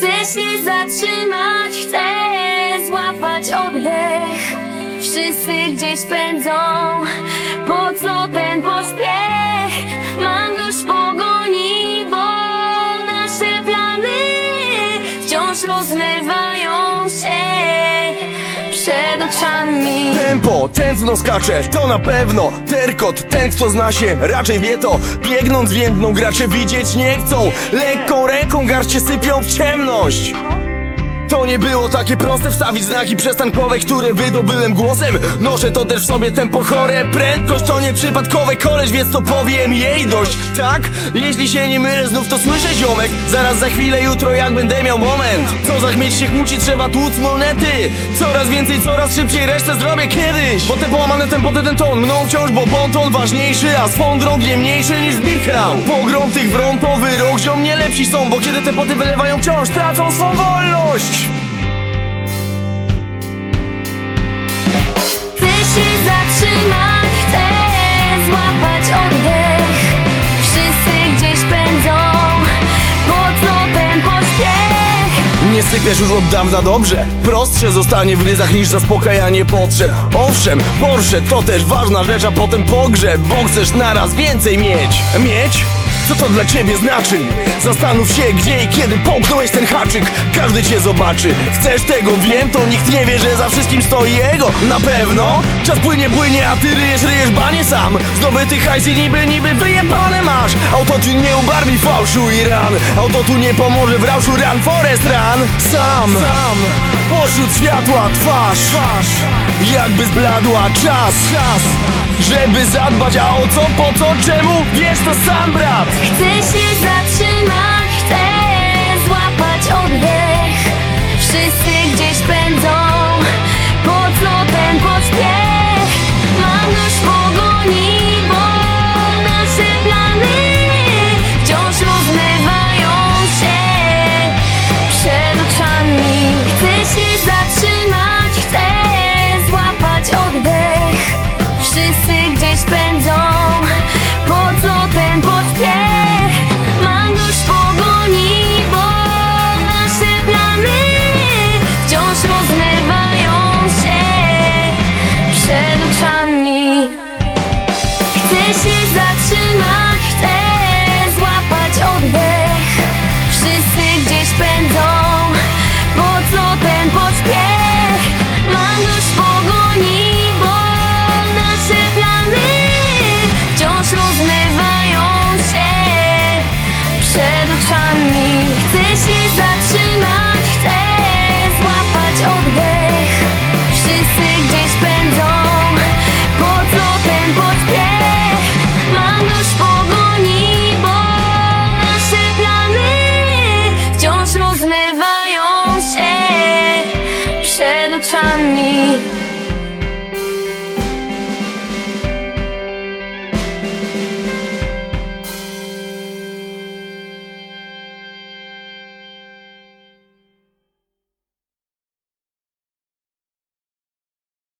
się zatrzymać, chcę złapać oddech Wszyscy gdzieś pędzą, po co ten pośpiech? Mam dość pogoni, bo nasze plany wciąż przed oczami. Tempo, tętno skacze, to na pewno Terkot, ten kto zna się, raczej wie to. Biegnąc więdną, gracze widzieć nie chcą. Lekką ręką garście sypią w ciemność to nie było takie proste wstawić znaki przestankowe, które wydobyłem głosem. Noszę to też w sobie tempo chore Prędkość to nie przypadkowe koleś, więc to powiem jej dość. Tak? Jeśli się nie mylę, znów to słyszę ziomek. Zaraz za chwilę, jutro jak będę miał moment. Co za chmieć się kłóci, trzeba tłuc monety. Coraz więcej, coraz szybciej, resztę zrobię kiedyś. Bo te połamane tempo, ten ton mną wciąż, bo bonton ważniejszy A swą drogiem mniejszy niż Crown Pogrom tych wron to wyrok, ziom nie lepsi są Bo kiedy te poty wylewają wciąż, tracą swą wolność Chcę się zatrzymać, chcę złapać oddech. Wszyscy gdzieś pędzą, po co ten pośpiech? Nie sypiesz już od dawna dobrze. Prostsze zostanie w ryzach niż zaspokajanie potrzeb. Owszem, Porsche to też ważna rzecz, a potem pogrzeb Bo chcesz naraz więcej mieć. Mieć? Co to dla ciebie znaczy? Zastanów się gdzie i kiedy połknąłeś ten haczyk. Każdy cię zobaczy. Chcesz tego, wiem, to nikt nie wie, że za wszystkim stoi jego. Na pewno? Czas płynie, płynie, a ty ryjesz, ryjesz banie sam. Zdobyty hajs i niby, niby wyjebane masz. Autotune nie ubarwi fałszu i ran. Autotune nie pomoże w rauszu run Forest run. Sam, sam. Pośród światła twarz Jakby zbladła czas, czas Żeby zadbać, a o co, po co, czemu? Wiesz to sam brat Chcę się zatrzyma, chcę złapać oddech. Wszyscy gdzieś pędzą